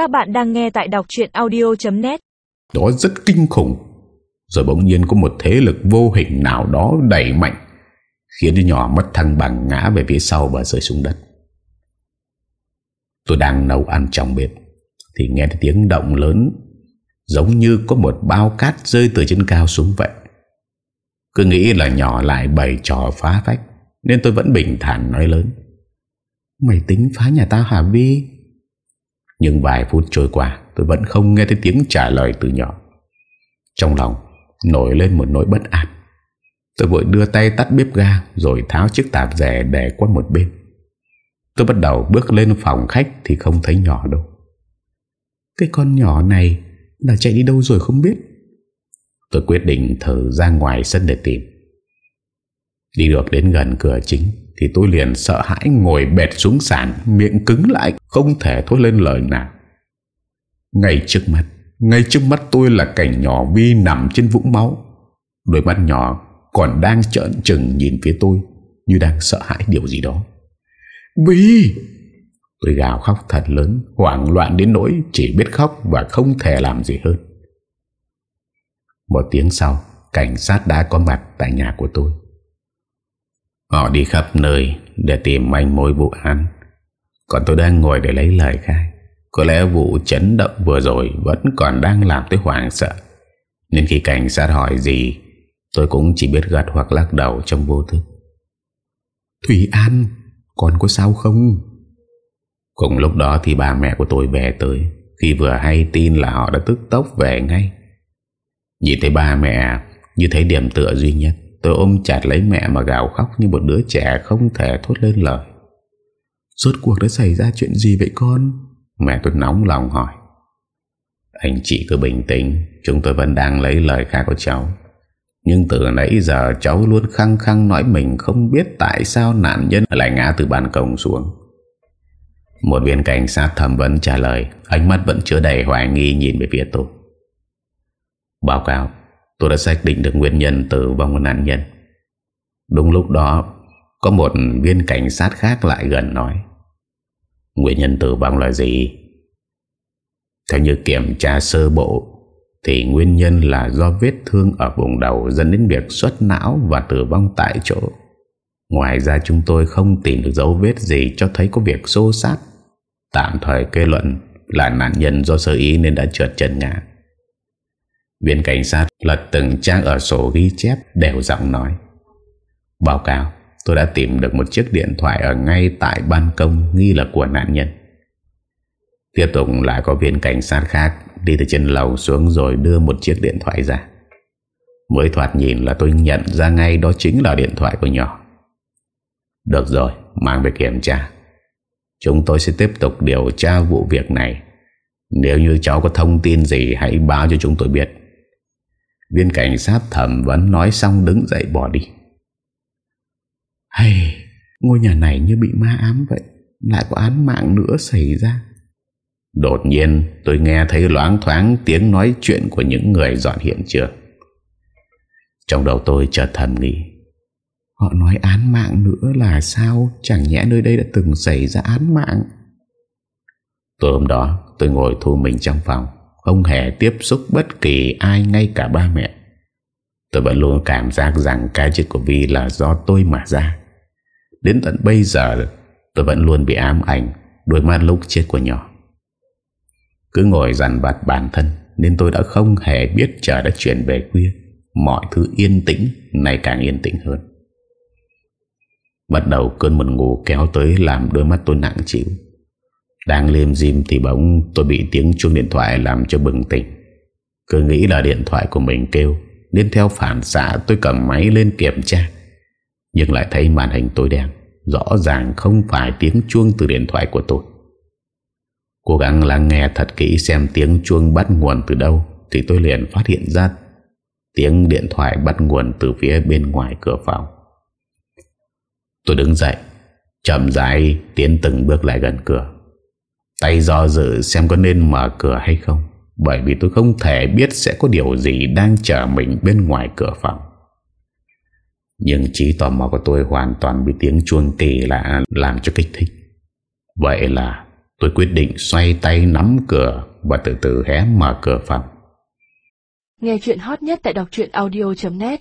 Các bạn đang nghe tại đọc chuyện audio.net Đó rất kinh khủng. Rồi bỗng nhiên có một thế lực vô hình nào đó đẩy mạnh, Khiến đứa nhỏ mất thăng bằng ngã về phía sau và rơi xuống đất. Tôi đang nấu ăn trong bếp, Thì nghe thấy tiếng động lớn, Giống như có một bao cát rơi từ trên cao xuống vậy. Cứ nghĩ là nhỏ lại bày trò phá phách, Nên tôi vẫn bình thản nói lớn. Mày tính phá nhà tao hả Vi nhưng vài phút trôi qua, Tôi vẫn không nghe thấy tiếng trả lời từ nhỏ. Trong lòng, Nổi lên một nỗi bất an. Tôi vội đưa tay tắt bếp ga, Rồi tháo chiếc tạp rẻ để qua một bên. Tôi bắt đầu bước lên phòng khách Thì không thấy nhỏ đâu. Cái con nhỏ này Đã chạy đi đâu rồi không biết? Tôi quyết định thở ra ngoài sân để tìm. Đi được đến gần cửa chính Thì tôi liền sợ hãi ngồi bệt xuống sàn, Miệng cứng lại, Không thể thốt lên lời nào. Ngay trước mắt, Ngay trước mắt tôi là cảnh nhỏ Vi nằm trên vũng máu. Đôi mắt nhỏ còn đang trợn trừng nhìn phía tôi, Như đang sợ hãi điều gì đó. Vi Tôi gào khóc thật lớn, Hoảng loạn đến nỗi chỉ biết khóc Và không thể làm gì hơn. Một tiếng sau, Cảnh sát đã có mặt tại nhà của tôi. Họ đi khắp nơi Để tìm manh mối vụ án. Còn tôi đang ngồi để lấy lời khai. Có lẽ vụ chấn động vừa rồi Vẫn còn đang làm tôi hoảng sợ. Nên khi cảnh sát hỏi gì Tôi cũng chỉ biết gật hoặc lắc đầu trong vô thức. Thủy An Con có sao không? Cùng lúc đó thì bà mẹ của tôi về tới. Khi vừa hay tin là họ đã tức tốc về ngay. Nhìn thấy ba mẹ Như thấy điểm tựa duy nhất Tôi ôm chặt lấy mẹ mà gào khóc Như một đứa trẻ không thể thốt lên lời Rốt cuộc đã xảy ra chuyện gì vậy con Mẹ tôi nóng lòng hỏi Anh chị cứ bình tĩnh Chúng tôi vẫn đang lấy lời khai của cháu Nhưng từ nãy giờ cháu luôn khăng khăng nói mình không biết tại sao nạn nhân lại ngã từ ban công xuống. Một viên cảnh sát thẩm vấn trả lời, ánh mắt vẫn chưa đầy hoài nghi nhìn về phía tôi. Báo cáo, tôi đã xác định được nguyên nhân tử vong của nạn nhân. Đúng lúc đó, có một viên cảnh sát khác lại gần nói. Nguyên nhân tử vong là gì? Theo như kiểm tra sơ bộ thì nguyên nhân là do vết thương ở vùng đầu dẫn đến việc xuất não và tử vong tại chỗ. Ngoài ra chúng tôi không tìm được dấu vết gì cho thấy có việc xô sát. Tạm thời kết luận là nạn nhân do sơ ý nên đã trượt chân ngã. Viên cảnh sát lật từng trang ở sổ ghi chép đều giọng nói. Báo cáo, tôi đã tìm được một chiếc điện thoại ở ngay tại ban công nghi là của nạn nhân. Tiếp tục lại có viên cảnh sát khác Đi từ trên lầu xuống rồi đưa một chiếc điện thoại ra. Mới thoạt nhìn là tôi nhận ra ngay Đó chính là điện thoại của nhỏ. Được rồi Mang về kiểm tra. Chúng tôi sẽ tiếp tục điều tra vụ việc này. Nếu như cháu có thông tin gì Hãy báo cho chúng tôi biết. Viên cảnh sát thẩm vẫn nói xong đứng dậy bỏ đi Hay, Ngôi nhà này như bị ma ám vậy, Lại có án mạng nữa xảy ra Đột nhiên, tôi nghe thấy loáng thoáng tiếng nói chuyện của những người dọn hiện trường. Trong đầu tôi chợt thầm nghĩ. Họ nói án mạng nữa là sao? Chẳng nhẽ nơi đây đã từng xảy ra án mạng. Tối hôm đó, tôi ngồi thu mình trong phòng. Không hề tiếp xúc bất kỳ ai, ngay cả ba mẹ. Tôi vẫn luôn cảm giác rằng cái chết của Vi là do tôi mà ra. Đến tận bây giờ, tôi vẫn luôn bị ám ảnh đôi mắt lúc chết của nhỏ. Cứ ngồi dằn vặt bản thân, Nên tôi đã không hề biết trời đã chuyển về khuya Mọi thứ yên tĩnh Này càng yên tĩnh hơn Bắt đầu cơn buồn ngủ kéo tới Làm đôi mắt tôi nặng chịu đang liêm diêm thì bỗng Tôi bị tiếng chuông điện thoại làm cho bừng tỉnh. Cứ nghĩ là điện thoại của mình kêu, Nên theo phản xạ tôi cầm máy lên kiểm tra. Nhưng lại thấy màn hình tối đen, Rõ ràng không phải tiếng chuông từ điện thoại của tôi. Cố gắng lắng nghe thật kỹ xem tiếng chuông bắt nguồn từ đâu, Thì tôi liền phát hiện ra Tiếng điện thoại bắt nguồn từ phía bên ngoài cửa phòng. Tôi đứng dậy, Chậm rãi tiến từng bước lại gần cửa. Tay do dự xem có nên mở cửa hay không. Bởi vì tôi không thể biết sẽ có điều gì đang chờ mình bên ngoài cửa phòng. Nhưng trí tò mò của tôi hoàn toàn bị tiếng chuông kỳ lạ làm cho kích thích. Vậy là Tôi quyết định xoay tay nắm cửa Và từ từ hé mở cửa phòng. Nghe chuyện hot nhất tại đọc audio.net